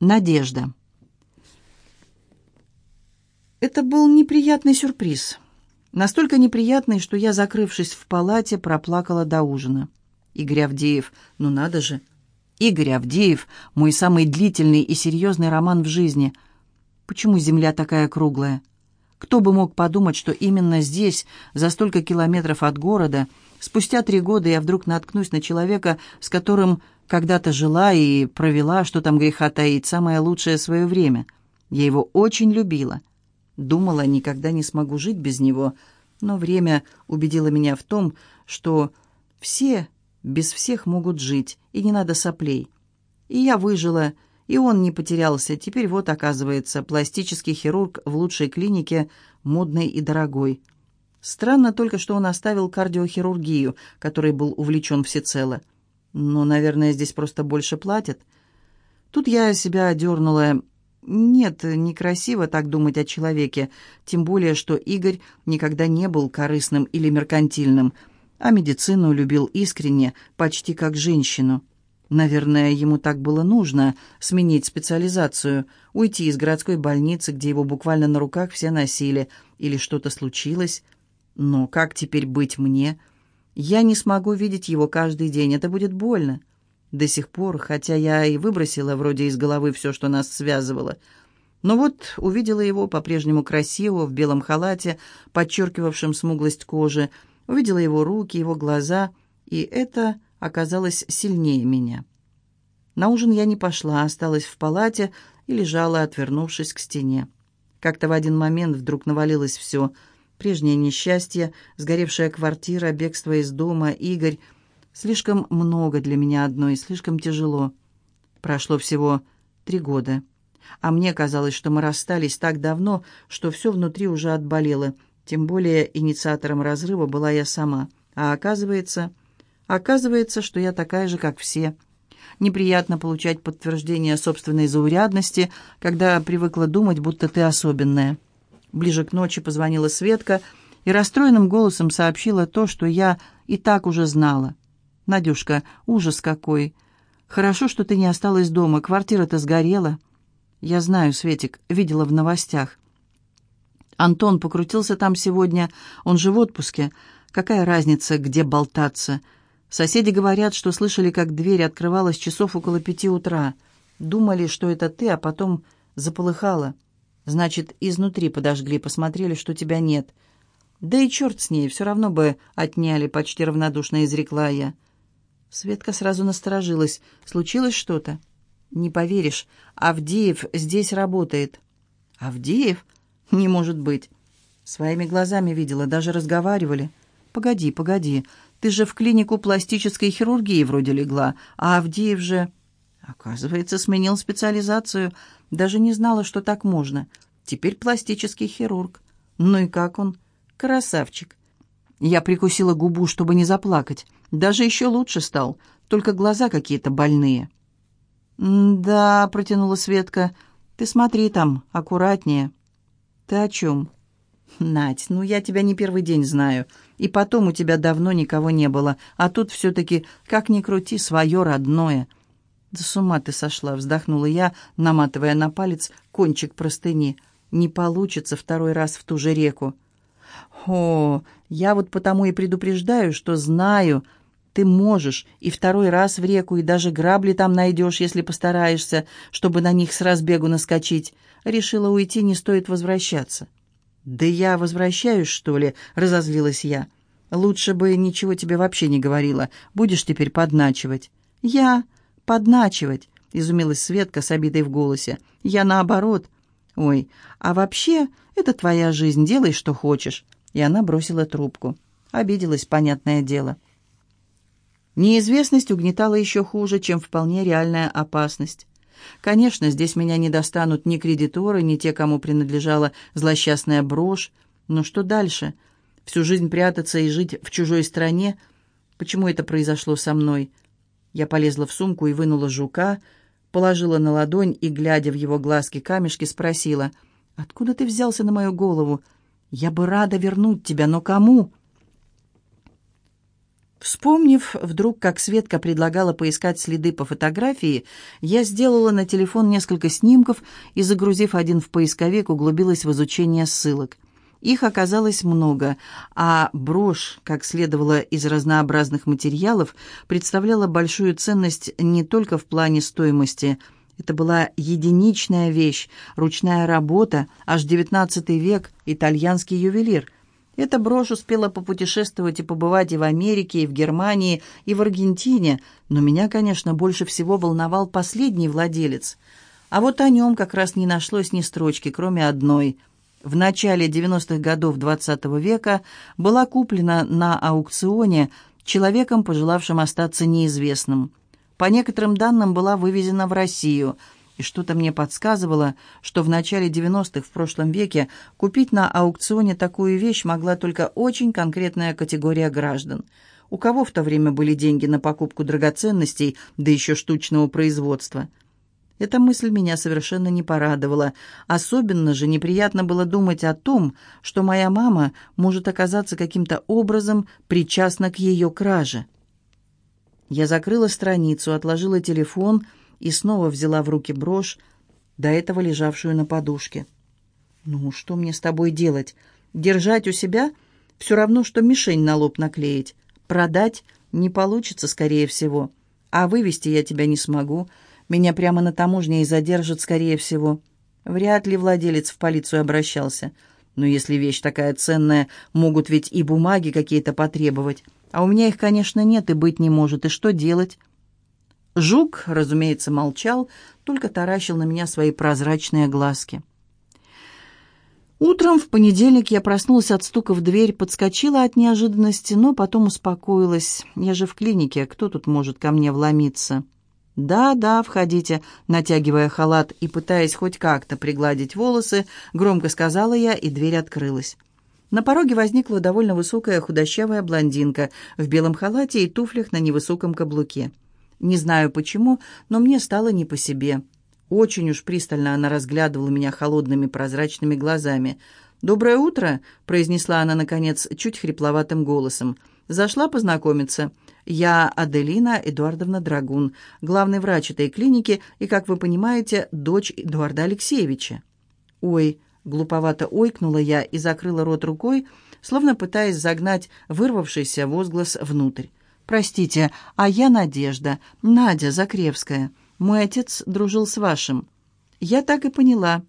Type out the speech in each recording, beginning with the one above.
Надежда. Это был неприятный сюрприз. Настолько неприятный, что я, закрывшись в палате, проплакала до ужина. Игорь Авдеев, ну надо же. Игорь Авдеев — мой самый длительный и серьезный роман в жизни. Почему земля такая круглая? Кто бы мог подумать, что именно здесь, за столько километров от города, спустя три года я вдруг наткнусь на человека, с которым когда-то жила и провела, что там греха таить, самое лучшее свое время. Я его очень любила. Думала, никогда не смогу жить без него, но время убедило меня в том, что все без всех могут жить, и не надо соплей. И я выжила, и он не потерялся. Теперь вот, оказывается, пластический хирург в лучшей клинике, модной и дорогой. Странно только, что он оставил кардиохирургию, которой был увлечен всецело. Но, наверное, здесь просто больше платят. Тут я себя одернула. Нет, некрасиво так думать о человеке, тем более, что Игорь никогда не был корыстным или меркантильным, а медицину любил искренне, почти как женщину. Наверное, ему так было нужно сменить специализацию, уйти из городской больницы, где его буквально на руках все носили, или что-то случилось. Но как теперь быть мне? Я не смогу видеть его каждый день, это будет больно. До сих пор, хотя я и выбросила вроде из головы все, что нас связывало. Но вот увидела его по-прежнему красивого, в белом халате, подчеркивавшем смуглость кожи, увидела его руки, его глаза, и это оказалось сильнее меня. На ужин я не пошла, осталась в палате и лежала, отвернувшись к стене. Как-то в один момент вдруг навалилось все — Прежнее несчастье, сгоревшая квартира, бегство из дома, Игорь. Слишком много для меня одной, слишком тяжело. Прошло всего три года. А мне казалось, что мы расстались так давно, что все внутри уже отболело. Тем более инициатором разрыва была я сама. А оказывается... Оказывается, что я такая же, как все. Неприятно получать подтверждение собственной заурядности, когда привыкла думать, будто ты особенная. Ближе к ночи позвонила Светка и расстроенным голосом сообщила то, что я и так уже знала. «Надюшка, ужас какой! Хорошо, что ты не осталась дома, квартира-то сгорела». «Я знаю, Светик, видела в новостях». «Антон покрутился там сегодня, он же в отпуске. Какая разница, где болтаться?» Соседи говорят, что слышали, как дверь открывалась часов около пяти утра. Думали, что это ты, а потом заполыхала. Значит, изнутри подожгли, посмотрели, что тебя нет. Да и черт с ней, все равно бы отняли, почти равнодушно изрекла я. Светка сразу насторожилась. Случилось что-то? Не поверишь, Авдеев здесь работает. Авдеев? Не может быть. Своими глазами видела, даже разговаривали. Погоди, погоди, ты же в клинику пластической хирургии вроде легла, а Авдеев же... Оказывается, сменил специализацию. Даже не знала, что так можно. Теперь пластический хирург. Ну и как он? Красавчик. Я прикусила губу, чтобы не заплакать. Даже еще лучше стал, только глаза какие-то больные. «Да», — протянула Светка, — «ты смотри там, аккуратнее». «Ты о чем?» «Надь, ну я тебя не первый день знаю, и потом у тебя давно никого не было, а тут все-таки, как ни крути, свое родное». «Да с ума ты сошла!» — вздохнула я, наматывая на палец кончик простыни. «Не получится второй раз в ту же реку». «О, я вот потому и предупреждаю, что знаю, ты можешь и второй раз в реку, и даже грабли там найдешь, если постараешься, чтобы на них с разбегу наскочить. Решила уйти, не стоит возвращаться». «Да я возвращаюсь, что ли?» — разозлилась я. «Лучше бы ничего тебе вообще не говорила. Будешь теперь подначивать». «Я...» подначивать», — изумилась Светка с обидой в голосе. «Я наоборот». «Ой, а вообще, это твоя жизнь, делай, что хочешь». И она бросила трубку. Обиделась, понятное дело. Неизвестность угнетала еще хуже, чем вполне реальная опасность. Конечно, здесь меня не достанут ни кредиторы, ни те, кому принадлежала злосчастная брошь. Но что дальше? Всю жизнь прятаться и жить в чужой стране? Почему это произошло со мной?» Я полезла в сумку и вынула жука, положила на ладонь и, глядя в его глазки камешки, спросила, «Откуда ты взялся на мою голову? Я бы рада вернуть тебя, но кому?» Вспомнив вдруг, как Светка предлагала поискать следы по фотографии, я сделала на телефон несколько снимков и, загрузив один в поисковик, углубилась в изучение ссылок. Их оказалось много, а брошь, как следовало из разнообразных материалов, представляла большую ценность не только в плане стоимости. Это была единичная вещь, ручная работа, аж XIX век, итальянский ювелир – эта брошь успела попутешествовать и побывать и в Америке, и в Германии, и в Аргентине, но меня, конечно, больше всего волновал последний владелец. А вот о нем как раз не нашлось ни строчки, кроме одной. В начале 90-х годов XX -го века была куплена на аукционе человеком, пожелавшим остаться неизвестным. По некоторым данным, была вывезена в Россию – и что-то мне подсказывало, что в начале 90-х в прошлом веке купить на аукционе такую вещь могла только очень конкретная категория граждан. У кого в то время были деньги на покупку драгоценностей, да еще штучного производства? Эта мысль меня совершенно не порадовала. Особенно же неприятно было думать о том, что моя мама может оказаться каким-то образом причастна к ее краже. Я закрыла страницу, отложила телефон — и снова взяла в руки брошь, до этого лежавшую на подушке. «Ну, что мне с тобой делать? Держать у себя? Все равно, что мишень на лоб наклеить. Продать не получится, скорее всего. А вывести я тебя не смогу. Меня прямо на таможне и задержат, скорее всего. Вряд ли владелец в полицию обращался. Но если вещь такая ценная, могут ведь и бумаги какие-то потребовать. А у меня их, конечно, нет и быть не может. И что делать?» Жук, разумеется, молчал, только таращил на меня свои прозрачные глазки. Утром в понедельник я проснулась от стука в дверь, подскочила от неожиданности, но потом успокоилась. Я же в клинике, кто тут может ко мне вломиться? «Да, да, входите», натягивая халат и пытаясь хоть как-то пригладить волосы, громко сказала я, и дверь открылась. На пороге возникла довольно высокая худощавая блондинка в белом халате и туфлях на невысоком каблуке. Не знаю почему, но мне стало не по себе. Очень уж пристально она разглядывала меня холодными прозрачными глазами. «Доброе утро», — произнесла она, наконец, чуть хрипловатым голосом. «Зашла познакомиться. Я Аделина Эдуардовна Драгун, главный врач этой клиники и, как вы понимаете, дочь Эдуарда Алексеевича». «Ой», — глуповато ойкнула я и закрыла рот рукой, словно пытаясь загнать вырвавшийся возглас внутрь. «Простите, а я Надежда, Надя Закревская. Мой отец дружил с вашим». «Я так и поняла».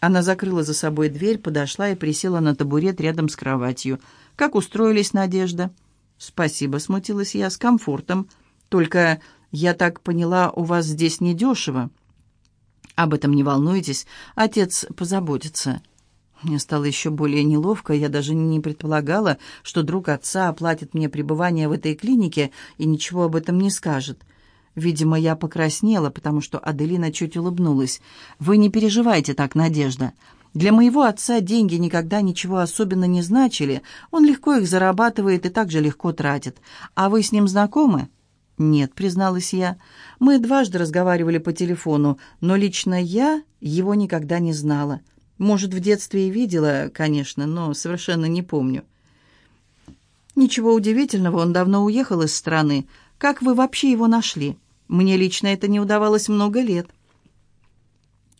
Она закрыла за собой дверь, подошла и присела на табурет рядом с кроватью. «Как устроились, Надежда?» «Спасибо», — смутилась я, — «с комфортом. Только, я так поняла, у вас здесь недешево». «Об этом не волнуйтесь, отец позаботится». Мне стало еще более неловко, я даже не предполагала, что друг отца оплатит мне пребывание в этой клинике и ничего об этом не скажет. Видимо, я покраснела, потому что Аделина чуть улыбнулась. «Вы не переживайте так, Надежда. Для моего отца деньги никогда ничего особенно не значили. Он легко их зарабатывает и также легко тратит. А вы с ним знакомы?» «Нет», — призналась я. «Мы дважды разговаривали по телефону, но лично я его никогда не знала». Может, в детстве и видела, конечно, но совершенно не помню. Ничего удивительного, он давно уехал из страны. Как вы вообще его нашли? Мне лично это не удавалось много лет.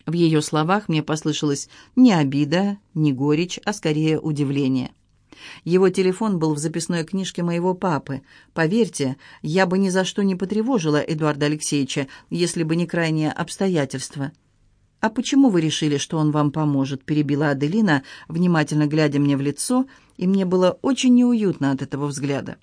В ее словах мне послышалось не обида, не горечь, а скорее удивление. Его телефон был в записной книжке моего папы. Поверьте, я бы ни за что не потревожила Эдуарда Алексеевича, если бы не крайние обстоятельства. «А почему вы решили, что он вам поможет?» – перебила Аделина, внимательно глядя мне в лицо, и мне было очень неуютно от этого взгляда.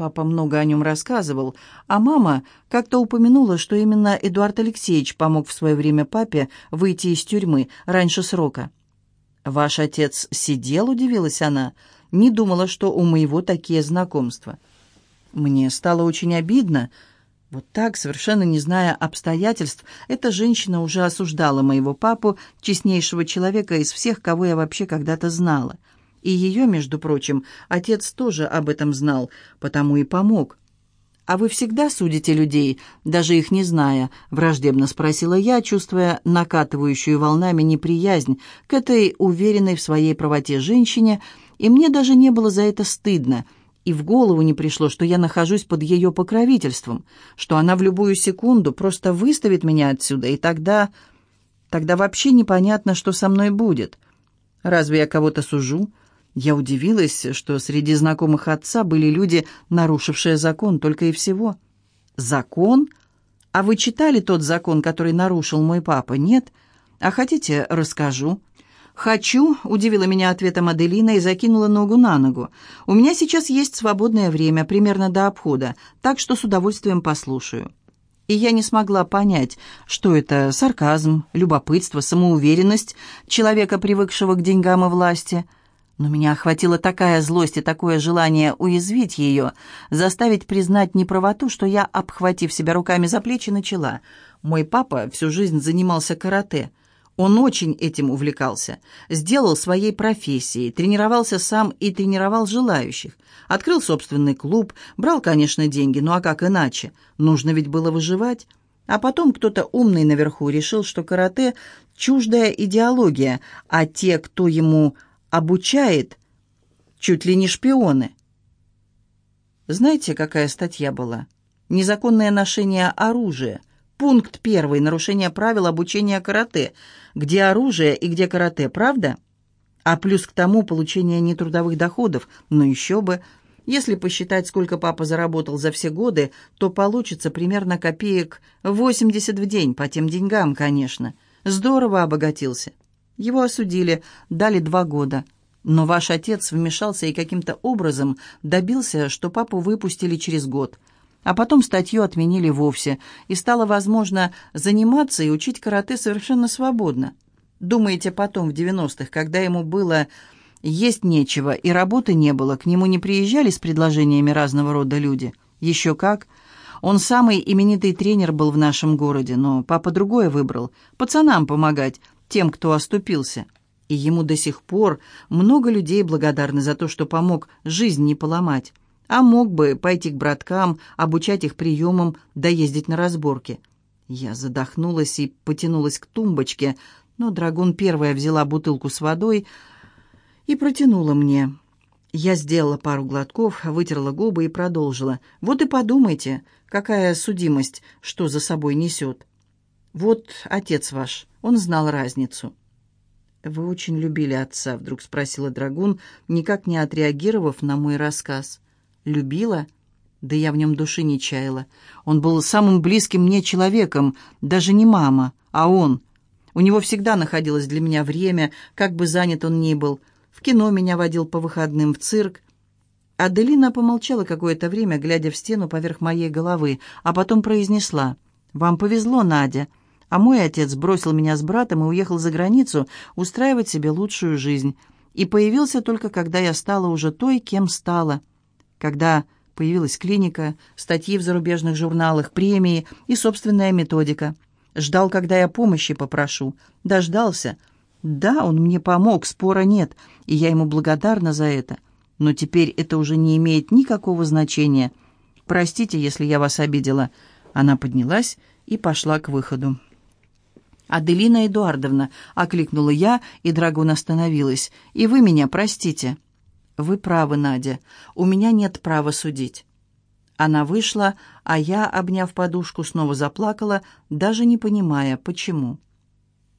Папа много о нем рассказывал, а мама как-то упомянула, что именно Эдуард Алексеевич помог в свое время папе выйти из тюрьмы раньше срока. «Ваш отец сидел?» – удивилась она. «Не думала, что у моего такие знакомства». Мне стало очень обидно – вот так, совершенно не зная обстоятельств, эта женщина уже осуждала моего папу, честнейшего человека из всех, кого я вообще когда-то знала. И ее, между прочим, отец тоже об этом знал, потому и помог. «А вы всегда судите людей, даже их не зная?» — враждебно спросила я, чувствуя накатывающую волнами неприязнь к этой уверенной в своей правоте женщине, и мне даже не было за это стыдно — И в голову не пришло, что я нахожусь под ее покровительством, что она в любую секунду просто выставит меня отсюда, и тогда... Тогда вообще непонятно, что со мной будет. Разве я кого-то сужу? Я удивилась, что среди знакомых отца были люди, нарушившие закон, только и всего. Закон? А вы читали тот закон, который нарушил мой папа? Нет? А хотите, расскажу? «Хочу», — удивила меня ответом Аделина и закинула ногу на ногу. «У меня сейчас есть свободное время, примерно до обхода, так что с удовольствием послушаю». И я не смогла понять, что это сарказм, любопытство, самоуверенность человека, привыкшего к деньгам и власти — но меня охватила такая злость и такое желание уязвить ее, заставить признать неправоту, что я, обхватив себя руками за плечи, начала. Мой папа всю жизнь занимался карате. Он очень этим увлекался. Сделал своей профессией, тренировался сам и тренировал желающих. Открыл собственный клуб, брал, конечно, деньги, ну а как иначе? Нужно ведь было выживать. А потом кто-то умный наверху решил, что карате – чуждая идеология, а те, кто ему обучает чуть ли не шпионы. Знаете, какая статья была? Незаконное ношение оружия. Пункт первый. Нарушение правил обучения карате. Где оружие и где карате, правда? А плюс к тому получение нетрудовых доходов. Но еще бы. Если посчитать, сколько папа заработал за все годы, то получится примерно копеек 80 в день, по тем деньгам, конечно. Здорово обогатился. Его осудили, дали два года. Но ваш отец вмешался и каким-то образом добился, что папу выпустили через год. А потом статью отменили вовсе, и стало возможно заниматься и учить карате совершенно свободно. Думаете, потом, в 90-х, когда ему было есть нечего и работы не было, к нему не приезжали с предложениями разного рода люди? Еще как. Он самый именитый тренер был в нашем городе, но папа другое выбрал – пацанам помогать, тем, кто оступился. И ему до сих пор много людей благодарны за то, что помог жизнь не поломать. А мог бы пойти к браткам, обучать их приемам, доездить на разборки. Я задохнулась и потянулась к тумбочке, но Драгун первая взяла бутылку с водой и протянула мне. Я сделала пару глотков, вытерла губы и продолжила. «Вот и подумайте, какая судимость, что за собой несет. Вот отец ваш, он знал разницу». «Вы очень любили отца?» — вдруг спросила Драгун, никак не отреагировав на мой рассказ. «Любила?» Да я в нем души не чаяла. Он был самым близким мне человеком, даже не мама, а он. У него всегда находилось для меня время, как бы занят он ни был. В кино меня водил по выходным, в цирк. Аделина помолчала какое-то время, глядя в стену поверх моей головы, а потом произнесла. «Вам повезло, Надя. А мой отец бросил меня с братом и уехал за границу устраивать себе лучшую жизнь. И появился только, когда я стала уже той, кем стала. Когда появилась клиника, статьи в зарубежных журналах, премии и собственная методика. Ждал, когда я помощи попрошу. Дождался. Да, он мне помог, спора нет, и я ему благодарна за это. Но теперь это уже не имеет никакого значения. Простите, если я вас обидела. Она поднялась и пошла к выходу. «Аделина Эдуардовна», — окликнула я, и Драгун остановилась. «И вы меня простите». «Вы правы, Надя. У меня нет права судить». Она вышла, а я, обняв подушку, снова заплакала, даже не понимая, почему.